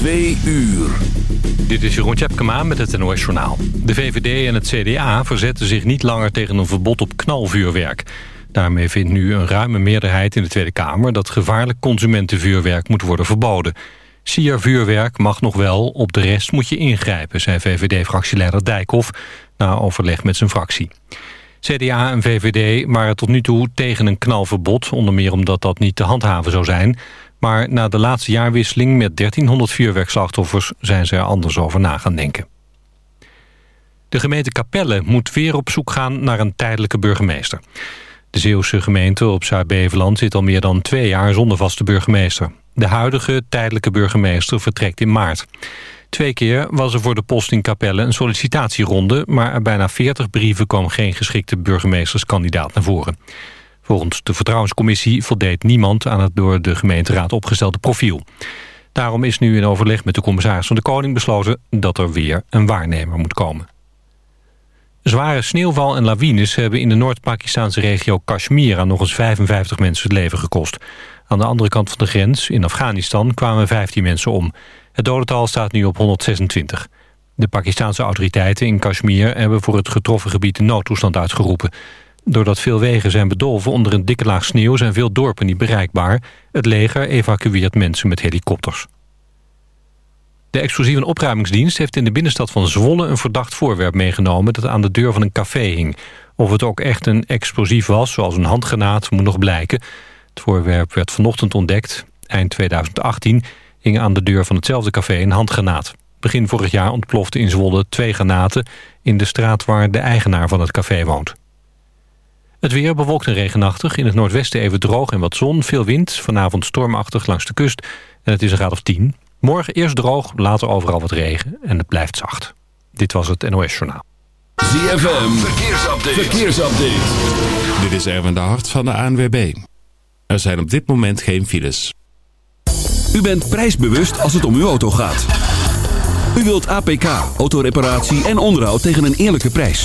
Twee uur. Dit is Jeroen Tjepkema met het NOS Journaal. De VVD en het CDA verzetten zich niet langer tegen een verbod op knalvuurwerk. Daarmee vindt nu een ruime meerderheid in de Tweede Kamer... dat gevaarlijk consumentenvuurwerk moet worden verboden. Siervuurwerk mag nog wel, op de rest moet je ingrijpen... zei VVD-fractieleider Dijkhoff na overleg met zijn fractie. CDA en VVD waren tot nu toe tegen een knalverbod... onder meer omdat dat niet te handhaven zou zijn... Maar na de laatste jaarwisseling met 1300 vuurwerkslachtoffers... zijn ze er anders over na gaan denken. De gemeente Capelle moet weer op zoek gaan naar een tijdelijke burgemeester. De Zeeuwse gemeente op Zuid-Beveland zit al meer dan twee jaar zonder vaste burgemeester. De huidige tijdelijke burgemeester vertrekt in maart. Twee keer was er voor de post in Capelle een sollicitatieronde... maar bijna 40 brieven kwam geen geschikte burgemeesterskandidaat naar voren. Volgens de Vertrouwenscommissie voldeed niemand aan het door de gemeenteraad opgestelde profiel. Daarom is nu in overleg met de commissaris van de Koning besloten dat er weer een waarnemer moet komen. Zware sneeuwval en lawines hebben in de Noord-Pakistaanse regio Kashmir aan nog eens 55 mensen het leven gekost. Aan de andere kant van de grens, in Afghanistan, kwamen 15 mensen om. Het dodental staat nu op 126. De Pakistanse autoriteiten in Kashmir hebben voor het getroffen gebied een noodtoestand uitgeroepen. Doordat veel wegen zijn bedolven onder een dikke laag sneeuw... zijn veel dorpen niet bereikbaar. Het leger evacueert mensen met helikopters. De explosieve opruimingsdienst heeft in de binnenstad van Zwolle... een verdacht voorwerp meegenomen dat aan de deur van een café hing. Of het ook echt een explosief was, zoals een handgranaat, moet nog blijken. Het voorwerp werd vanochtend ontdekt. Eind 2018 hing aan de deur van hetzelfde café een handgranaat. Begin vorig jaar ontplofte in Zwolle twee granaten... in de straat waar de eigenaar van het café woont. Het weer bewolkt en regenachtig. In het noordwesten even droog en wat zon. Veel wind. Vanavond stormachtig langs de kust. En het is een graad of 10. Morgen eerst droog, later overal wat regen. En het blijft zacht. Dit was het NOS Journaal. ZFM. Verkeersupdate. Verkeersupdate. Dit is Erwin de Hart van de ANWB. Er zijn op dit moment geen files. U bent prijsbewust als het om uw auto gaat. U wilt APK, autoreparatie en onderhoud tegen een eerlijke prijs.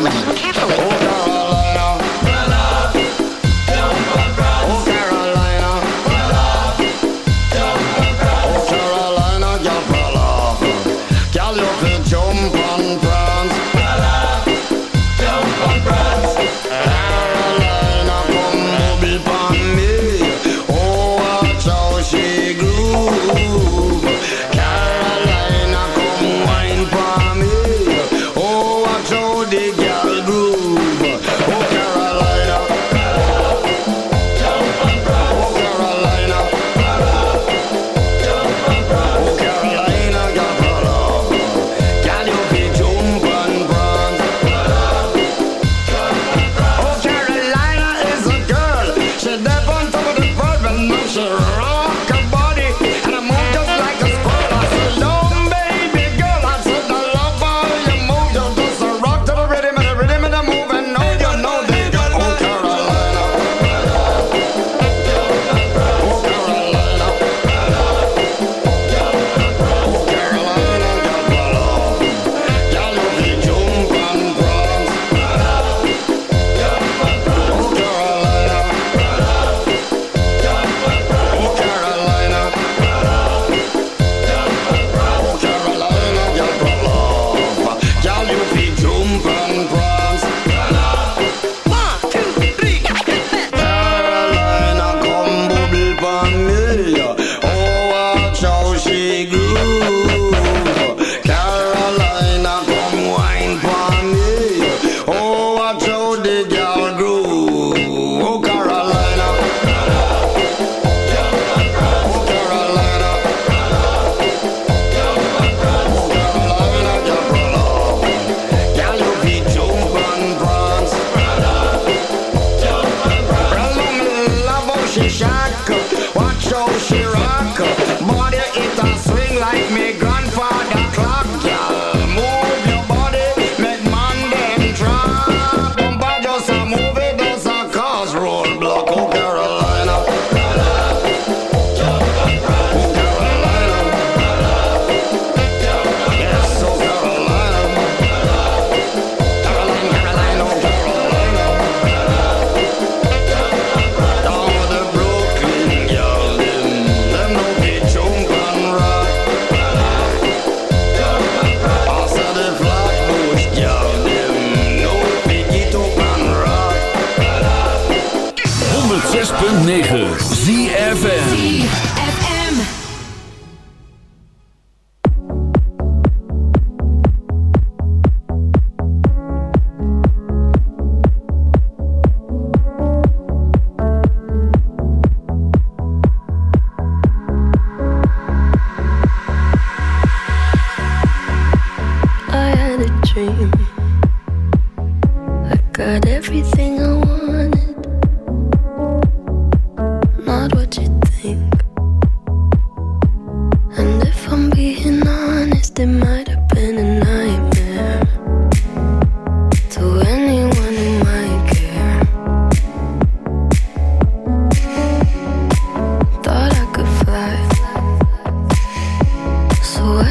Listen carefully.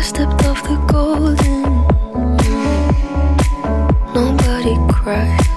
stepped off the golden. Nobody cried.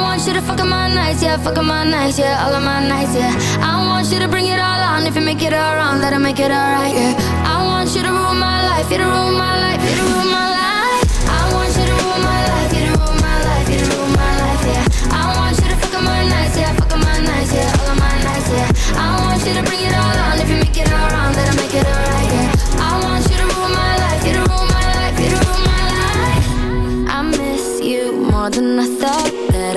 fucking my nights, yeah, fucking my nights, yeah, all of my nights, yeah. I want you to bring it all on. If you make it all wrong, that'll make it alright, yeah. I want you to rule my life, you to rule my life, you to rule my life. I want you to rule my life, you to rule my life, you to rule my life, yeah. I want you to fucking my nights, yeah, fucking my nights, yeah, all of my nights, yeah. I want you to bring it all on. If you make it all wrong, that'll make it alright, yeah. I want you to rule my life, you to rule my life, you to rule my life. I miss you more than I thought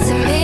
to me.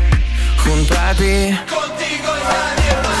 puntati Contigo in radio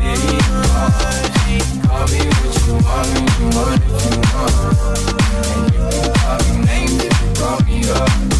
If you want, and you can call me names if you call me up.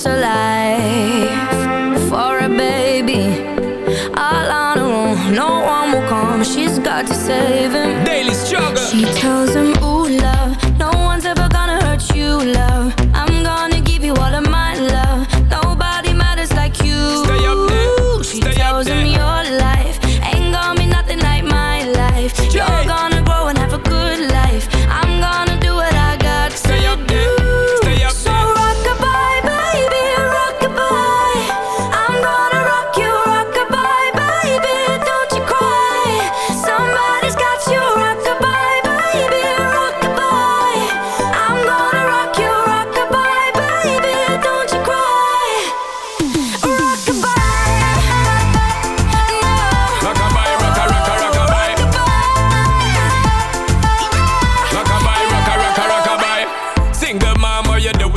so loud.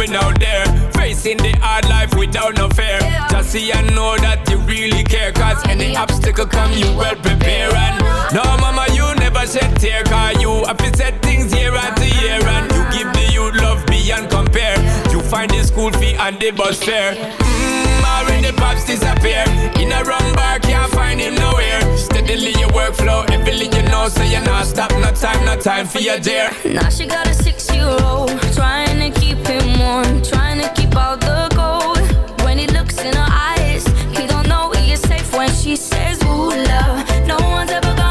going out there. Facing the hard life without no fear. Just see and know that you really care. Cause any obstacle come, you well prepare. And no, mama, you never shed tear. Cause you have to set things year after year. And you find the school fee and the bus fare. Mmm, already pops disappear. In a wrong bar, can't find him nowhere. Steadily your workflow, everything you know, so you're not stop. No time, no time for your dear. Now she got a six-year-old, trying to keep him warm, trying to keep all the gold. When he looks in her eyes, he don't know he is safe when she says, Ooh, love, no one's ever.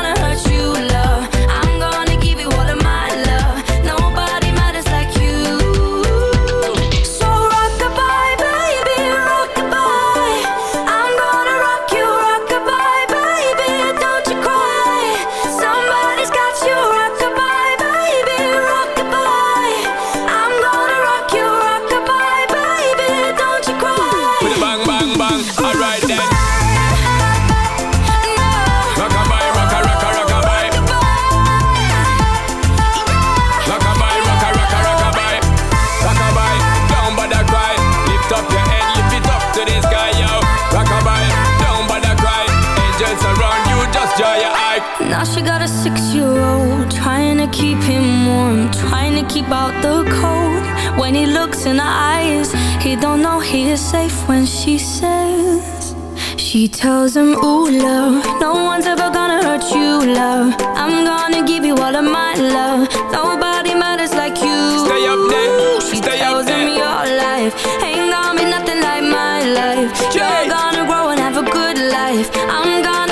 She tells him, ooh, love No one's ever gonna hurt you, love. I'm gonna give you all of my love. Nobody matters like you. Stay up there. She Stay tells him your life Ain't gonna be nothing like my life. You're gonna grow and have a good life. I'm gonna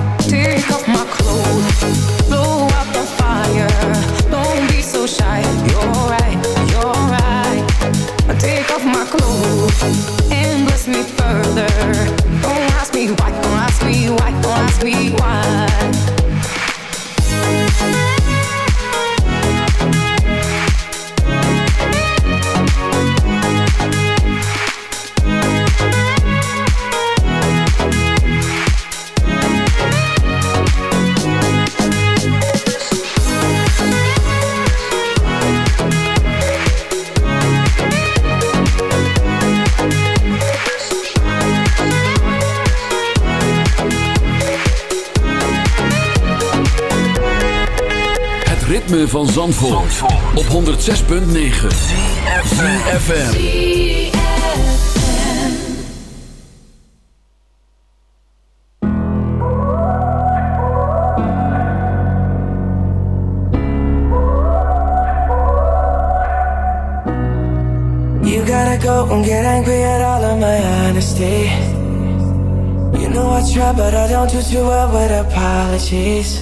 Ritme van Zandvoort, op 106.9 ZFM. You gotta go and get angry at all of my honesty. You know I try, but I don't do too well with apologies.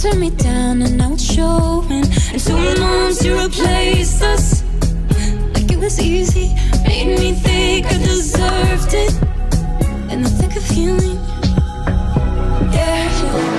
Turned me down and now it's showing. And two months you replaced us like it was easy. Made me think I deserved it. In the thick of healing, yeah.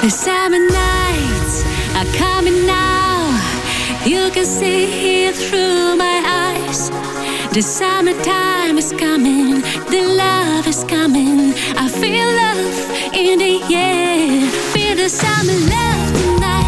The summer nights are coming now. You can see it through my eyes. The summertime is coming, the love is coming. I feel love in the air. Feel the summer love tonight.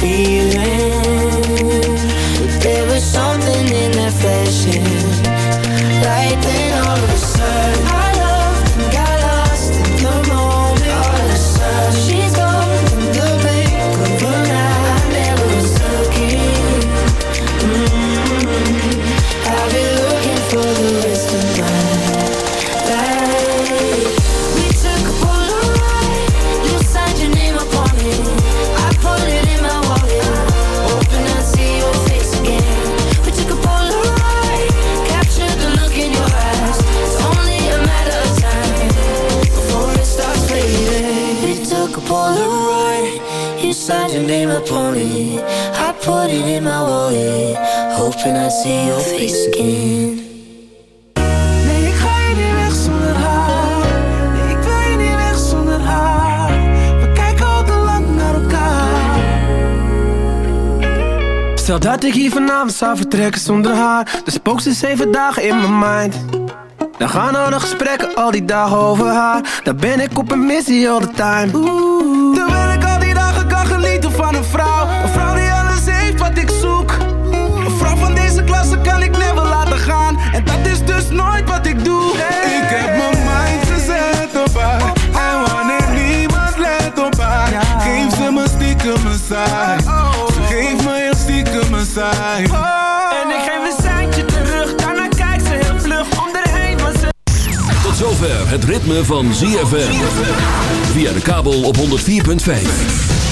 feeling, there was something put it in my wallet. Hoping I see your face again. Ik ga niet weg zonder haar. Ik wil je niet weg zonder haar. We kijken al te lang naar elkaar. Stel dat ik hier vanavond zou vertrekken zonder haar. Dan spookt ze zeven dagen in mijn mind. Dan gaan al de gesprekken al die dagen over haar. Dan ben ik op een missie all the time. Terwijl nooit wat ik doe. Ik heb mijn mind gezet op haar. En wanneer niemand let op haar, geeft ze me stiekem een saai. Ze geeft me heel stiekem een saai. En ik geef een seintje terug, daarna kijkt ze heel vlug om erheen. Maar ze Tot zover het ritme van ZFM. Via de kabel op 104.5.